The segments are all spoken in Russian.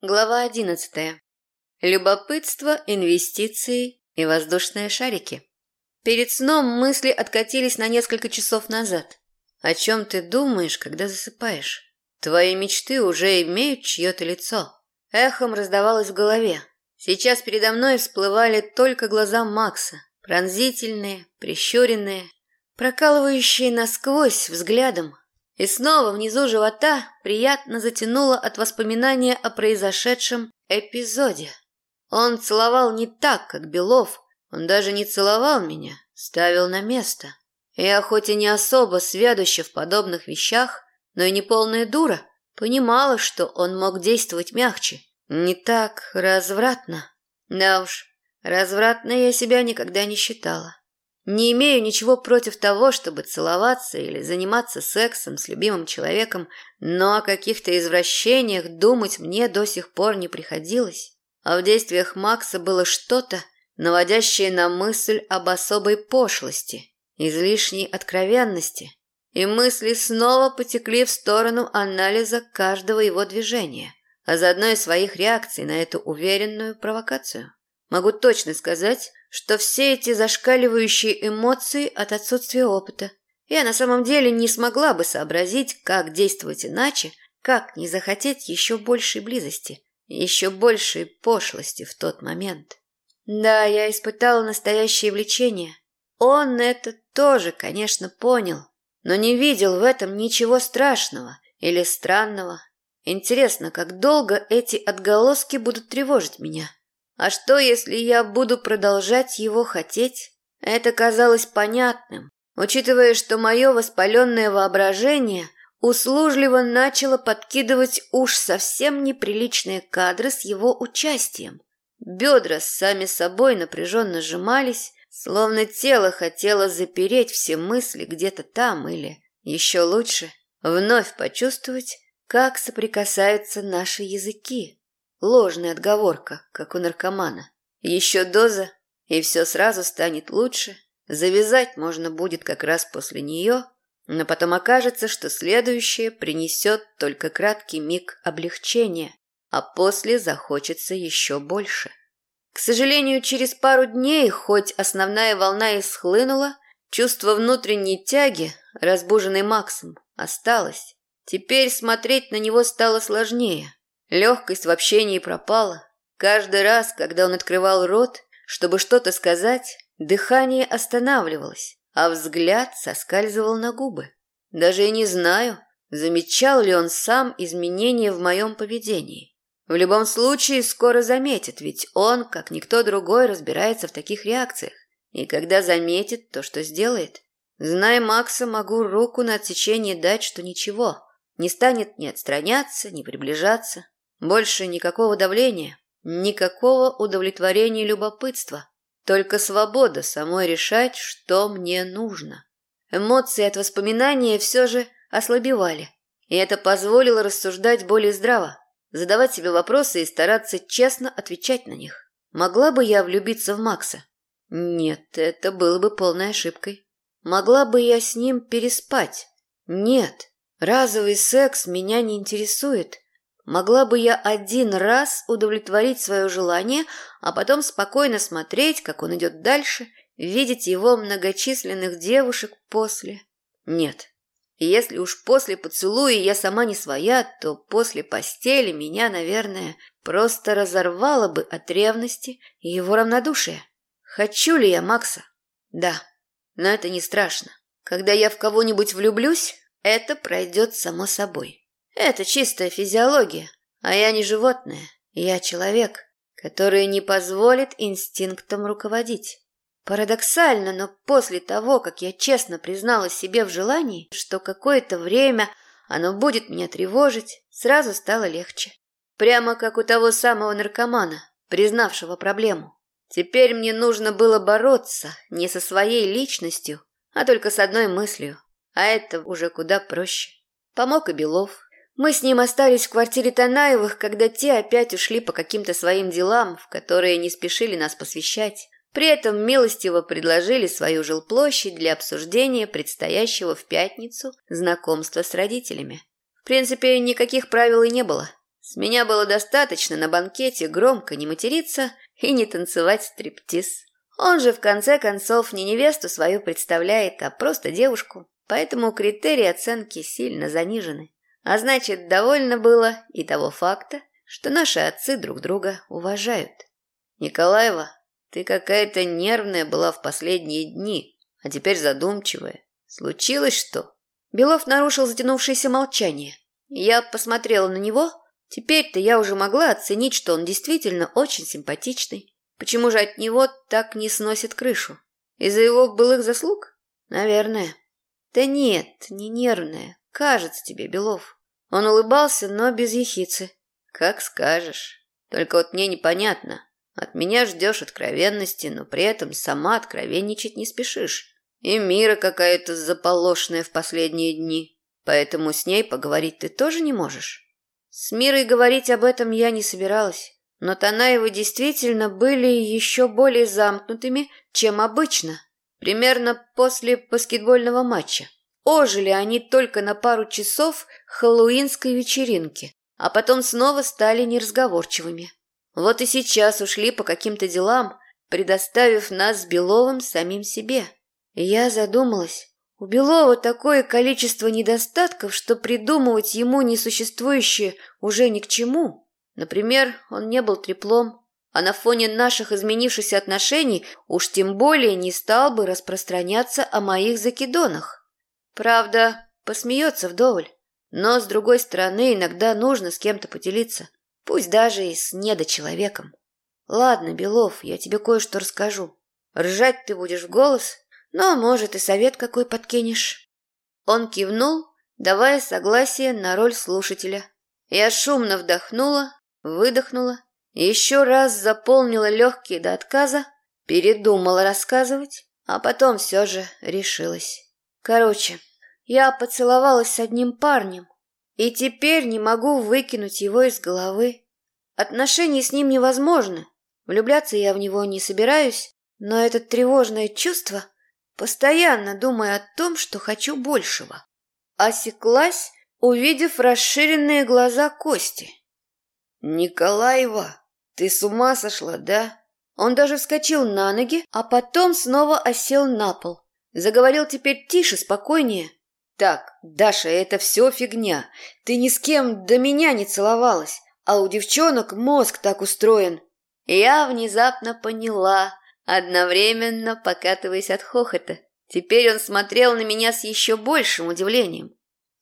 Глава одиннадцатая. Любопытство, инвестиции и воздушные шарики. Перед сном мысли откатились на несколько часов назад. О чем ты думаешь, когда засыпаешь? Твои мечты уже имеют чье-то лицо. Эхом раздавалось в голове. Сейчас передо мной всплывали только глаза Макса, пронзительные, прищуренные, прокалывающие насквозь взглядом, и снова внизу живота приятно затянуло от воспоминания о произошедшем эпизоде. Он целовал не так, как Белов, он даже не целовал меня, ставил на место. Я хоть и не особо сведуща в подобных вещах, но и не полная дура, понимала, что он мог действовать мягче, не так развратно. Да уж, развратной я себя никогда не считала. Не имею ничего против того, чтобы целоваться или заниматься сексом с любимым человеком, но о каких-то извращениях думать мне до сих пор не приходилось. А в действиях Макса было что-то, наводящее на мысль об особой пошлости, излишней откровенности. И мысли снова потекли в сторону анализа каждого его движения, а заодно и своих реакций на эту уверенную провокацию. Могу точно сказать, что все эти зашкаливающие эмоции от отсутствия опыта. Я на самом деле не смогла бы сообразить, как действовать иначе, как не захотеть еще большей близости, еще большей пошлости в тот момент. Да, я испытала настоящее влечение. Он это тоже, конечно, понял, но не видел в этом ничего страшного или странного. Интересно, как долго эти отголоски будут тревожить меня. А что, если я буду продолжать его хотеть? Это казалось понятным, учитывая, что мое воспаленное воображение услужливо начало подкидывать уж совсем неприличные кадры с его участием. Бедра сами собой напряженно сжимались, словно тело хотело запереть все мысли где-то там или, еще лучше, вновь почувствовать, как соприкасаются наши языки. Ложная отговорка, как у наркомана. Еще доза, и все сразу станет лучше. Завязать можно будет как раз после нее, но потом окажется, что следующее принесет только краткий миг облегчения, а после захочется еще больше. К сожалению, через пару дней, хоть основная волна и схлынула, чувство внутренней тяги, разбуженной Максом, осталось. Теперь смотреть на него стало сложнее. Легкость в общении пропала. Каждый раз, когда он открывал рот, чтобы что-то сказать, дыхание останавливалось, а взгляд соскальзывал на губы. Даже и не знаю, замечал ли он сам изменения в моем поведении. В любом случае, скоро заметит, ведь он, как никто другой, разбирается в таких реакциях. И когда заметит, то что сделает? Зная Макса, могу руку на отсечение дать, что ничего. Не станет ни отстраняться, ни приближаться. Больше никакого давления, никакого удовлетворения любопытства, только свобода самой решать, что мне нужно. Эмоции от воспоминания все же ослабевали, и это позволило рассуждать более здраво, задавать себе вопросы и стараться честно отвечать на них. Могла бы я влюбиться в Макса? Нет, это было бы полной ошибкой. Могла бы я с ним переспать? Нет, разовый секс меня не интересует. Могла бы я один раз удовлетворить свое желание, а потом спокойно смотреть, как он идет дальше, видеть его многочисленных девушек после. Нет. Если уж после поцелуя я сама не своя, то после постели меня, наверное, просто разорвало бы от ревности и его равнодушия. Хочу ли я Макса? Да. Но это не страшно. Когда я в кого-нибудь влюблюсь, это пройдет само собой. Это чистая физиология, а я не животное, я человек, который не позволит инстинктам руководить. Парадоксально, но после того, как я честно признала себе в желании, что какое-то время оно будет меня тревожить, сразу стало легче. Прямо как у того самого наркомана, признавшего проблему. Теперь мне нужно было бороться не со своей личностью, а только с одной мыслью, а это уже куда проще. Помог и Белов, мы с ним остались в квартире Танаевых, когда те опять ушли по каким-то своим делам, в которые не спешили нас посвящать. При этом милостиво предложили свою жилплощадь для обсуждения предстоящего в пятницу знакомства с родителями. В принципе, никаких правил и не было. С меня было достаточно на банкете громко не материться и не танцевать стриптиз. Он же, в конце концов, не невесту свою представляет, а просто девушку, поэтому критерии оценки сильно занижены. А значит, довольно было и того факта, что наши отцы друг друга уважают. Николаева, ты какая-то нервная была в последние дни, а теперь задумчивая. Случилось что? Белов нарушил затянувшееся молчание. Я посмотрела на него. Теперь-то я уже могла оценить, что он действительно очень симпатичный. Почему же от него так не сносит крышу? Из-за его былых заслуг? Наверное. Да нет, не нервная. Кажется тебе, Белов. Он улыбался, но без ехицы. Как скажешь. Только вот мне непонятно. От меня ждешь откровенности, но при этом сама откровенничать не спешишь. И мира какая-то заполошная в последние дни. Поэтому с ней поговорить ты тоже не можешь. С Мирой говорить об этом я не собиралась. Но Танаевы действительно были еще более замкнутыми, чем обычно. Примерно после баскетбольного матча. Ожили они только на пару часов хэллоуинской вечеринки, а потом снова стали неразговорчивыми. Вот и сейчас ушли по каким-то делам, предоставив нас с Беловым самим себе. Я задумалась. У Белова такое количество недостатков, что придумывать ему несуществующее уже ни к чему. Например, он не был треплом, а на фоне наших изменившихся отношений уж тем более не стал бы распространяться о моих закидонах. Правда, посмеется вдоволь. Но, с другой стороны, иногда нужно с кем-то поделиться. Пусть даже и с недочеловеком. Ладно, Белов, я тебе кое-что расскажу. Ржать ты будешь в голос, но, может, и совет какой подкинешь. Он кивнул, давая согласие на роль слушателя. Я шумно вдохнула, выдохнула, еще раз заполнила легкие до отказа, передумала рассказывать, а потом все же решилась. Короче, я поцеловалась с одним парнем, и теперь не могу выкинуть его из головы. Отношения с ним невозможны. Влюбляться я в него не собираюсь, но это тревожное чувство, постоянно думая о том, что хочу большего. Осеклась, увидев расширенные глаза Кости. «Николаева, ты с ума сошла, да?» Он даже вскочил на ноги, а потом снова осел на пол. Заговорил теперь тише, спокойнее. «Так, Даша, это все фигня. Ты ни с кем до меня не целовалась, а у девчонок мозг так устроен». Я внезапно поняла, одновременно покатываясь от хохота. Теперь он смотрел на меня с еще большим удивлением.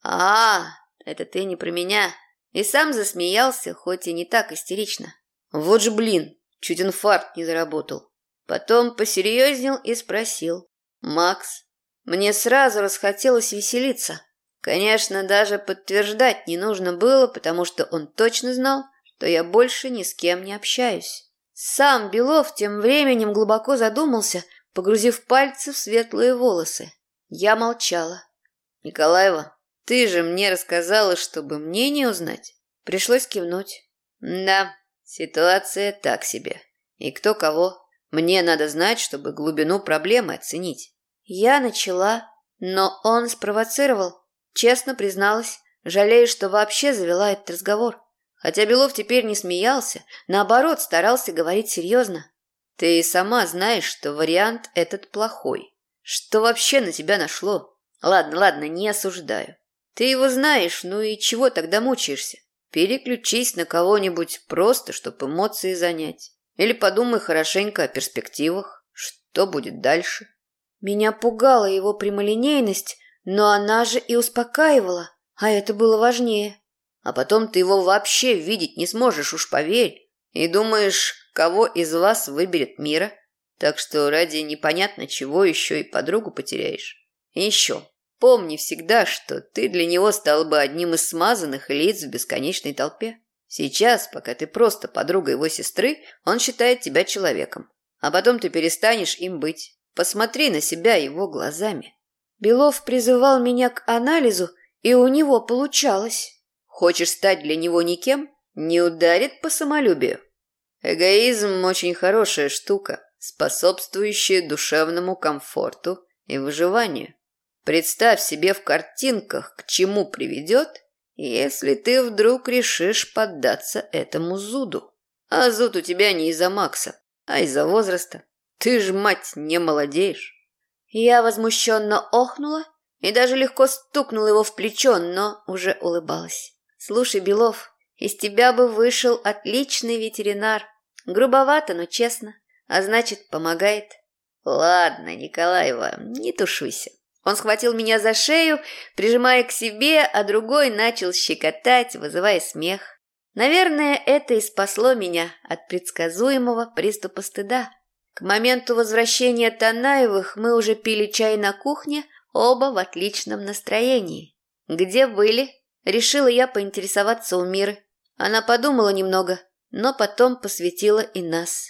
«А, это ты не про меня». И сам засмеялся, хоть и не так истерично. «Вот же блин, чуть инфаркт не заработал». Потом посерьезнел и спросил. «Макс, мне сразу расхотелось веселиться. Конечно, даже подтверждать не нужно было, потому что он точно знал, что я больше ни с кем не общаюсь. Сам Белов тем временем глубоко задумался, погрузив пальцы в светлые волосы. Я молчала. «Николаева, ты же мне рассказала, чтобы мне не узнать». Пришлось кивнуть. «Да, ситуация так себе. И кто кого. Мне надо знать, чтобы глубину проблемы оценить». Я начала, но он спровоцировал. Честно призналась, жалею, что вообще завела этот разговор. Хотя Белов теперь не смеялся, наоборот, старался говорить серьезно. Ты сама знаешь, что вариант этот плохой. Что вообще на тебя нашло? Ладно, ладно, не осуждаю. Ты его знаешь, ну и чего тогда мучаешься? Переключись на кого-нибудь просто, чтобы эмоции занять. Или подумай хорошенько о перспективах. Что будет дальше? Меня пугала его прямолинейность, но она же и успокаивала, а это было важнее. А потом ты его вообще видеть не сможешь, уж поверь. И думаешь, кого из вас выберет мира? Так что ради непонятно чего еще и подругу потеряешь. И еще, помни всегда, что ты для него стал бы одним из смазанных лиц в бесконечной толпе. Сейчас, пока ты просто подруга его сестры, он считает тебя человеком. А потом ты перестанешь им быть. Посмотри на себя его глазами. Белов призывал меня к анализу, и у него получалось. Хочешь стать для него никем? Не ударит по самолюбию. Эгоизм очень хорошая штука, способствующая душевному комфорту и выживанию. Представь себе в картинках, к чему приведет, если ты вдруг решишь поддаться этому зуду. А зуд у тебя не из-за Макса, а из-за возраста. Ты ж, мать, не молодеешь. Я возмущенно охнула и даже легко стукнула его в плечо, но уже улыбалась. Слушай, Белов, из тебя бы вышел отличный ветеринар. Грубовато, но честно. А значит, помогает. Ладно, Николаева, не тушуйся. Он схватил меня за шею, прижимая к себе, а другой начал щекотать, вызывая смех. Наверное, это и спасло меня от предсказуемого приступа стыда. К моменту возвращения Танаевых мы уже пили чай на кухне, оба в отличном настроении. «Где были?» – решила я поинтересоваться у Миры. Она подумала немного, но потом посвятила и нас.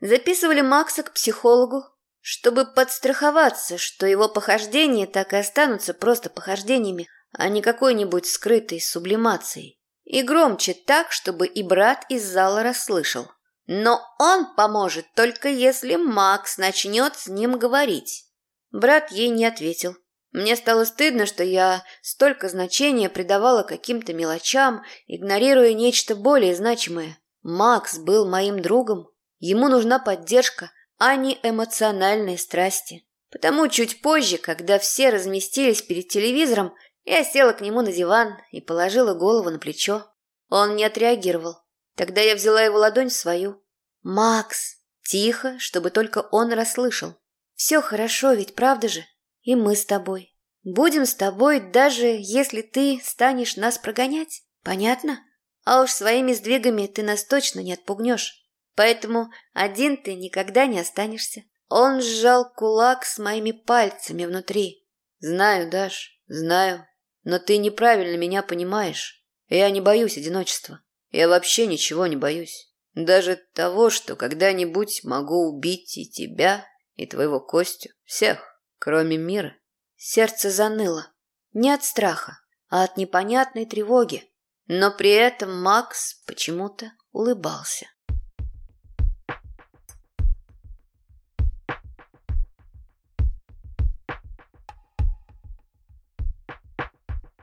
Записывали Макса к психологу, чтобы подстраховаться, что его похождения так и останутся просто похождениями, а не какой-нибудь скрытой сублимацией. И громче так, чтобы и брат из зала расслышал. Но он поможет только если Макс начнет с ним говорить. Брат ей не ответил. Мне стало стыдно, что я столько значения придавала каким-то мелочам, игнорируя нечто более значимое. Макс был моим другом. Ему нужна поддержка, а не эмоциональные страсти. Потому чуть позже, когда все разместились перед телевизором, я села к нему на диван и положила голову на плечо. Он не отреагировал. Тогда я взяла его ладонь в свою. «Макс!» Тихо, чтобы только он расслышал. «Все хорошо, ведь правда же? И мы с тобой. Будем с тобой, даже если ты станешь нас прогонять. Понятно? А уж своими сдвигами ты нас точно не отпугнешь. Поэтому один ты никогда не останешься. Он сжал кулак с моими пальцами внутри. Знаю, Даш, знаю. Но ты неправильно меня понимаешь. Я не боюсь одиночества. Я вообще ничего не боюсь. Даже того, что когда-нибудь могу убить и тебя, и твоего Костю. Всех, кроме мира. Сердце заныло. Не от страха, а от непонятной тревоги. Но при этом Макс почему-то улыбался.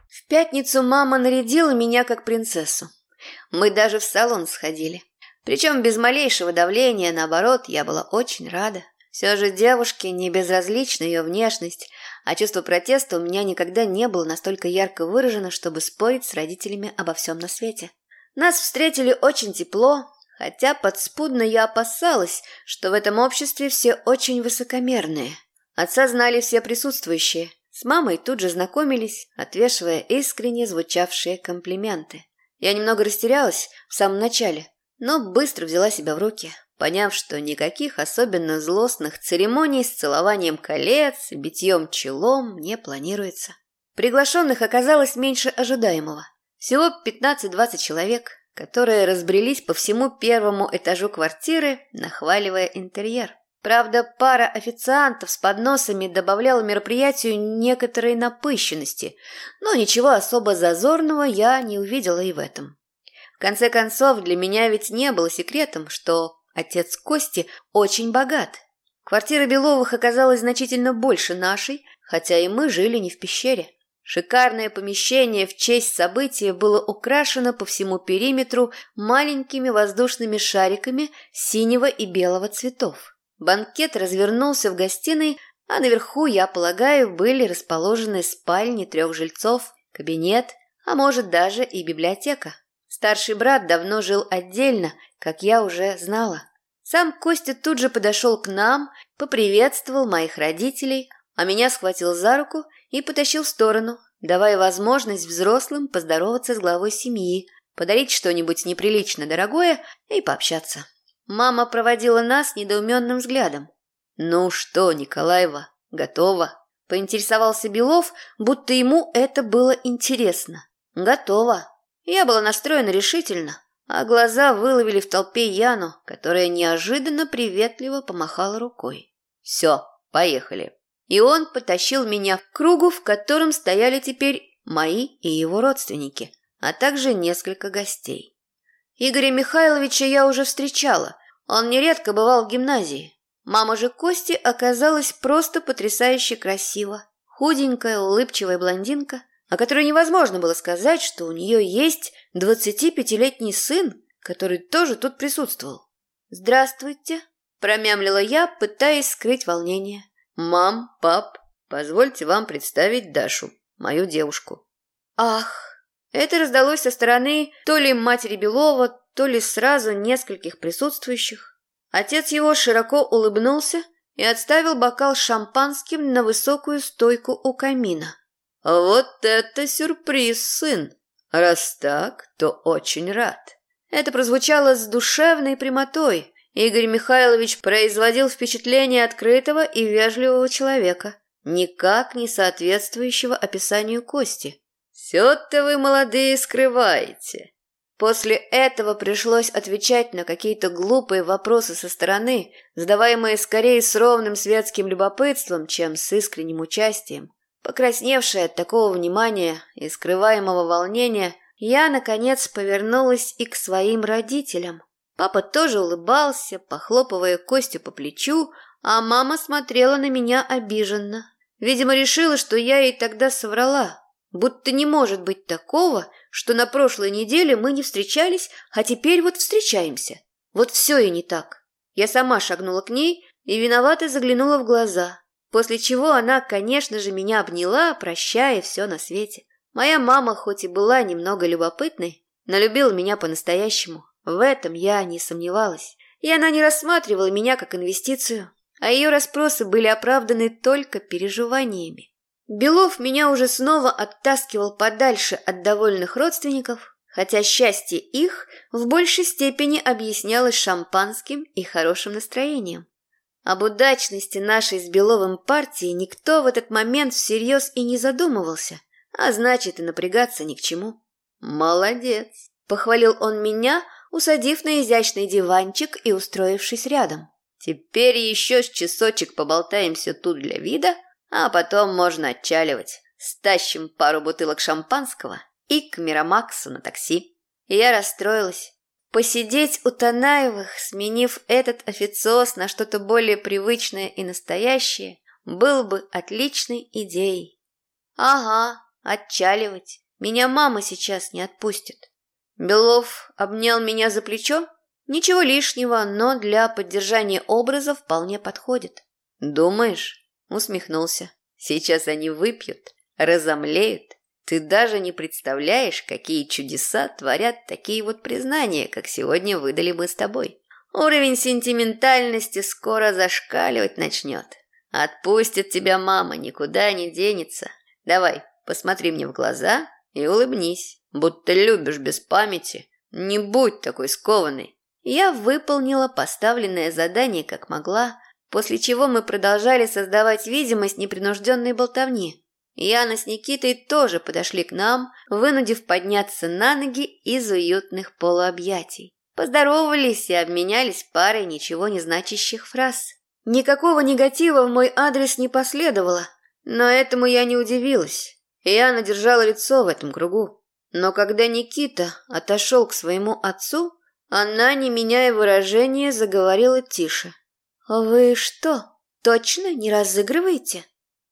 В пятницу мама нарядила меня как принцессу. Мы даже в салон сходили. Причем без малейшего давления, наоборот, я была очень рада. Все же девушке не безразлична ее внешность, а чувство протеста у меня никогда не было настолько ярко выражено, чтобы спорить с родителями обо всем на свете. Нас встретили очень тепло, хотя подспудно я опасалась, что в этом обществе все очень высокомерные. Отца знали все присутствующие – с мамой тут же знакомились, отвешивая искренне звучавшие комплименты. Я немного растерялась в самом начале, но быстро взяла себя в руки, поняв, что никаких особенно злостных церемоний с целованием колец битьем челом не планируется. Приглашенных оказалось меньше ожидаемого. Всего 15-20 человек, которые разбрелись по всему первому этажу квартиры, нахваливая интерьер. Правда, пара официантов с подносами добавляла мероприятию некоторой напыщенности, но ничего особо зазорного я не увидела и в этом. В конце концов, для меня ведь не было секретом, что отец Кости очень богат. Квартира Беловых оказалась значительно больше нашей, хотя и мы жили не в пещере. Шикарное помещение в честь события было украшено по всему периметру маленькими воздушными шариками синего и белого цветов. Банкет развернулся в гостиной, а наверху, я полагаю, были расположены спальни трех жильцов, кабинет, а может даже и библиотека. Старший брат давно жил отдельно, как я уже знала. Сам Костя тут же подошел к нам, поприветствовал моих родителей, а меня схватил за руку и потащил в сторону, давая возможность взрослым поздороваться с главой семьи, подарить что-нибудь неприлично дорогое и пообщаться. Мама проводила нас недоуменным взглядом. «Ну что, Николаева, готова?» Поинтересовался Белов, будто ему это было интересно. «Готова». Я была настроена решительно, а глаза выловили в толпе Яну, которая неожиданно приветливо помахала рукой. «Все, поехали». И он потащил меня в кругу, в котором стояли теперь мои и его родственники, а также несколько гостей. Игоря Михайловича я уже встречала. Он нередко бывал в гимназии. Мама же Кости оказалась просто потрясающе красива. Худенькая, улыбчивая блондинка, о которой невозможно было сказать, что у нее есть 25-летний сын, который тоже тут присутствовал. «Здравствуйте», – промямлила я, пытаясь скрыть волнение. «Мам, пап, позвольте вам представить Дашу, мою девушку». «Ах!» Это раздалось со стороны то ли матери Белова, то ли сразу нескольких присутствующих. Отец его широко улыбнулся и отставил бокал шампанским на высокую стойку у камина. «Вот это сюрприз, сын! Раз так, то очень рад». Это прозвучало с душевной прямотой. Игорь Михайлович производил впечатление открытого и вежливого человека, никак не соответствующего описанию Кости. Все-то вы, молодые, скрываете. После этого пришлось отвечать на какие-то глупые вопросы со стороны, задаваемые скорее с ровным светским любопытством, чем с искренним участием. Покрасневшая от такого внимания и скрываемого волнения, я, наконец, повернулась и к своим родителям. Папа тоже улыбался, похлопывая Костю по плечу, а мама смотрела на меня обиженно. Видимо, решила, что я ей тогда соврала. Будто не может быть такого, что на прошлой неделе мы не встречались, а теперь вот встречаемся. Вот все и не так. Я сама шагнула к ней и виновато заглянула в глаза, после чего она, конечно же, меня обняла, прощая все на свете. Моя мама хоть и была немного любопытной, но любила меня по-настоящему. В этом я не сомневалась. И она не рассматривала меня как инвестицию, а ее расспросы были оправданы только переживаниями. Белов меня уже снова оттаскивал подальше от довольных родственников, хотя счастье их в большей степени объяснялось шампанским и хорошим настроением. Об удачности нашей с Беловым партии никто в этот момент всерьез и не задумывался, а значит и напрягаться ни к чему. «Молодец!» – похвалил он меня, усадив на изящный диванчик и устроившись рядом. «Теперь еще с часочек поболтаемся тут для вида, а потом можно отчаливать. Стащим пару бутылок шампанского и к Мирамаксу на такси. Я расстроилась. Посидеть у Танаевых, сменив этот официоз на что-то более привычное и настоящее, был бы отличной идеей. Ага, отчаливать. Меня мама сейчас не отпустит. Белов обнял меня за плечо. Ничего лишнего, но для поддержания образа вполне подходит. Думаешь? Усмехнулся. Сейчас они выпьют, разомлеют. Ты даже не представляешь, какие чудеса творят такие вот признания, как сегодня выдали мы с тобой. Уровень сентиментальности скоро зашкаливать начнет. Отпустит тебя мама, никуда не денется. Давай, посмотри мне в глаза и улыбнись, будто любишь без памяти. Не будь такой скованной. Я выполнила поставленное задание как могла, после чего мы продолжали создавать видимость непринужденной болтовни. Яна с Никитой тоже подошли к нам, вынудив подняться на ноги из уютных полуобъятий. Поздоровались и обменялись парой ничего не значащих фраз. Никакого негатива в мой адрес не последовало, но этому я не удивилась. Яна держала лицо в этом кругу. Но когда Никита отошел к своему отцу, она, не меняя выражения, заговорила тише. «Вы что, точно не разыгрываете?»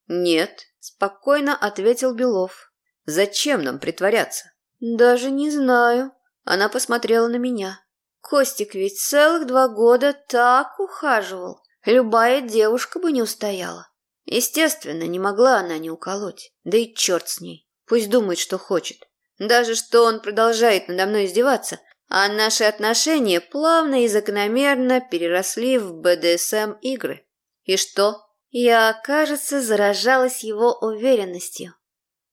«Нет», – спокойно ответил Белов. «Зачем нам притворяться?» «Даже не знаю». Она посмотрела на меня. Костик ведь целых два года так ухаживал. Любая девушка бы не устояла. Естественно, не могла она не уколоть. Да и черт с ней. Пусть думает, что хочет. Даже что он продолжает надо мной издеваться, а наши отношения плавно и закономерно переросли в БДСМ-игры. И что? Я, кажется, заражалась его уверенностью.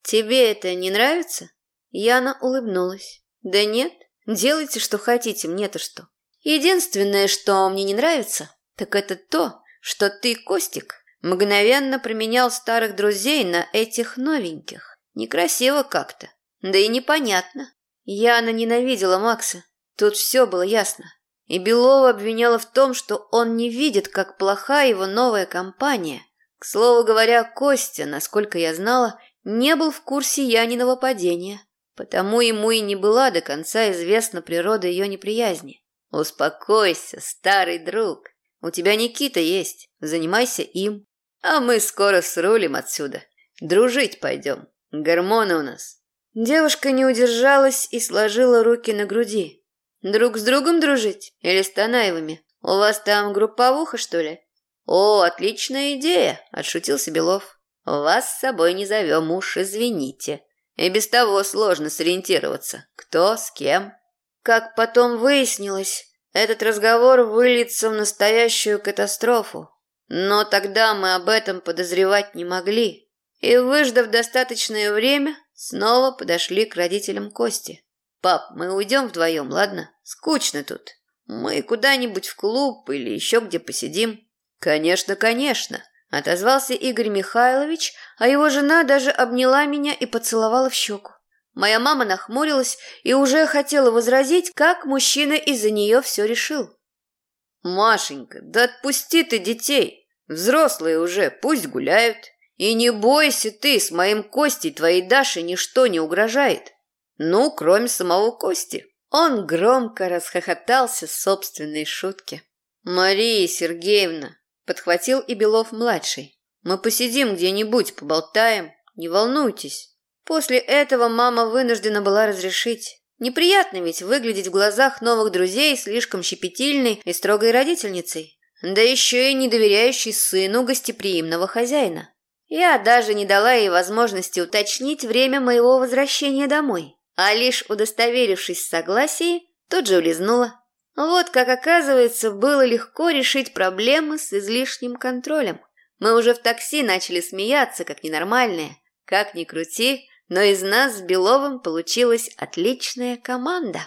«Тебе это не нравится?» Яна улыбнулась. «Да нет, делайте, что хотите, мне-то что. Единственное, что мне не нравится, так это то, что ты, Костик, мгновенно променял старых друзей на этих новеньких. Некрасиво как-то, да и непонятно. Яна ненавидела Макса, Тут все было ясно. И Белова обвиняла в том, что он не видит, как плоха его новая компания. К слову говоря, Костя, насколько я знала, не был в курсе Яниного падения, потому ему и не была до конца известна природа ее неприязни. «Успокойся, старый друг. У тебя Никита есть, занимайся им. А мы скоро срулим отсюда. Дружить пойдем. Гормоны у нас. Девушка не удержалась и сложила руки на груди. Друг с другом дружить? Или с Танаевыми? У вас там групповуха, что ли? О, отличная идея, отшутился Белов. Вас с собой не зовем, уж извините. И без того сложно сориентироваться, кто с кем. Как потом выяснилось, этот разговор выльется в настоящую катастрофу. Но тогда мы об этом подозревать не могли. И, выждав достаточное время, снова подошли к родителям Кости. «Пап, мы уйдем вдвоем, ладно? Скучно тут. Мы куда-нибудь в клуб или еще где посидим». «Конечно, конечно», – отозвался Игорь Михайлович, а его жена даже обняла меня и поцеловала в щеку. Моя мама нахмурилась и уже хотела возразить, как мужчина из-за нее все решил. «Машенька, да отпусти ты детей. Взрослые уже, пусть гуляют. И не бойся ты, с моим Костей твоей Даше ничто не угрожает. Ну, кроме самого Кости». Он громко расхохотался собственной шутки. «Мария Сергеевна, Подхватил и Белов-младший. «Мы посидим где-нибудь, поболтаем. Не волнуйтесь». После этого мама вынуждена была разрешить. Неприятно ведь выглядеть в глазах новых друзей слишком щепетильной и строгой родительницей. Да еще и не доверяющей сыну гостеприимного хозяина. Я даже не дала ей возможности уточнить время моего возвращения домой, а лишь удостоверившись в согласии, тут же улизнула. Вот, как оказывается, было легко решить проблемы с излишним контролем. Мы уже в такси начали смеяться, как ненормальные. Как ни крути, но из нас с Беловым получилась отличная команда.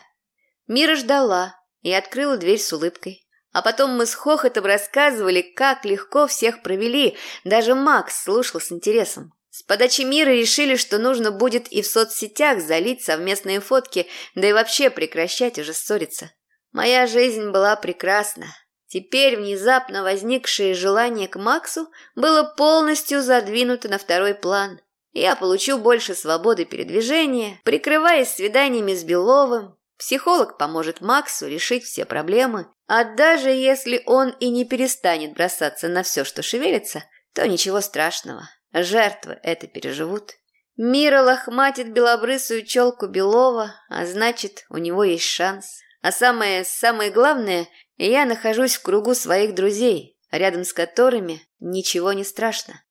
Мира ждала и открыла дверь с улыбкой. А потом мы с хохотом рассказывали, как легко всех провели. Даже Макс слушал с интересом. С подачи мира решили, что нужно будет и в соцсетях залить совместные фотки, да и вообще прекращать уже ссориться. Моя жизнь была прекрасна. Теперь внезапно возникшее желание к Максу было полностью задвинуто на второй план. Я получу больше свободы передвижения, прикрываясь свиданиями с Беловым. Психолог поможет Максу решить все проблемы. А даже если он и не перестанет бросаться на все, что шевелится, то ничего страшного. Жертвы это переживут. Мира лохматит белобрысую челку Белова, а значит, у него есть шанс. А самое, самое главное, я нахожусь в кругу своих друзей, рядом с которыми ничего не страшно.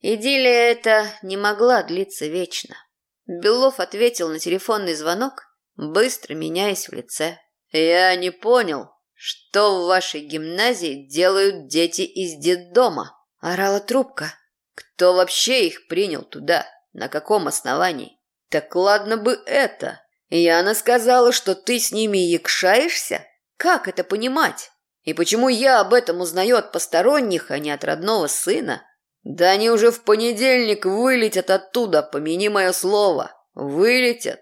Идиллия эта не могла длиться вечно. Белов ответил на телефонный звонок, быстро меняясь в лице. «Я не понял, что в вашей гимназии делают дети из детдома?» – орала трубка. «Кто вообще их принял туда? На каком основании?» «Так ладно бы это!» Яна сказала, что ты с ними якшаешься? Как это понимать? И почему я об этом узнаю от посторонних, а не от родного сына? Да они уже в понедельник вылетят оттуда, помяни мое слово. Вылетят.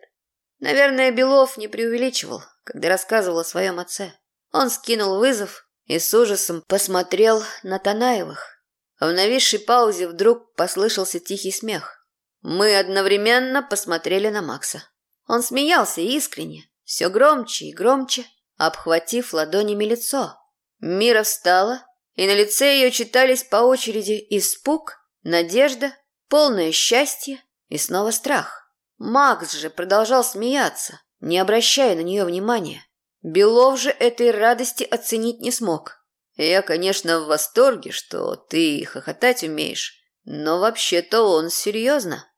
Наверное, Белов не преувеличивал, когда рассказывал о своем отце. Он скинул вызов и с ужасом посмотрел на Танаевых. В нависшей паузе вдруг послышался тихий смех. Мы одновременно посмотрели на Макса. Он смеялся искренне, все громче и громче, обхватив ладонями лицо. Мира встала, и на лице ее читались по очереди испуг, надежда, полное счастье и снова страх. Макс же продолжал смеяться, не обращая на нее внимания. Белов же этой радости оценить не смог. Я, конечно, в восторге, что ты хохотать умеешь, но вообще-то он серьезно.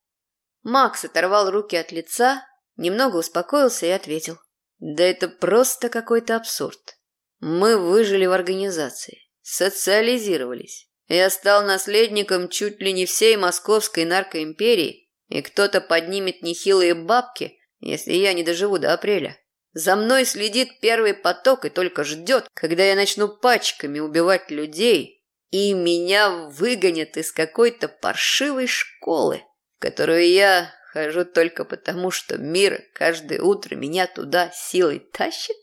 Макс оторвал руки от лица Немного успокоился и ответил. Да это просто какой-то абсурд. Мы выжили в организации, социализировались. Я стал наследником чуть ли не всей московской наркоимперии, и кто-то поднимет нехилые бабки, если я не доживу до апреля. За мной следит первый поток и только ждет, когда я начну пачками убивать людей, и меня выгонят из какой-то паршивой школы, в которую я Хожу только потому, что Мира каждое утро меня туда силой тащит.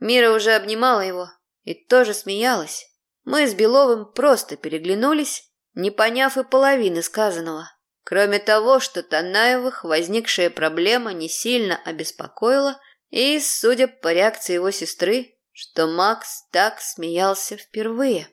Мира уже обнимала его и тоже смеялась. Мы с Беловым просто переглянулись, не поняв и половины сказанного. Кроме того, что Танаевых возникшая проблема не сильно обеспокоила, и, судя по реакции его сестры, что Макс так смеялся впервые.